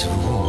to war.